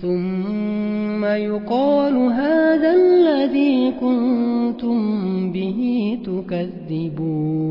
ثم يقال هذا الذي كنتم به تكذبون.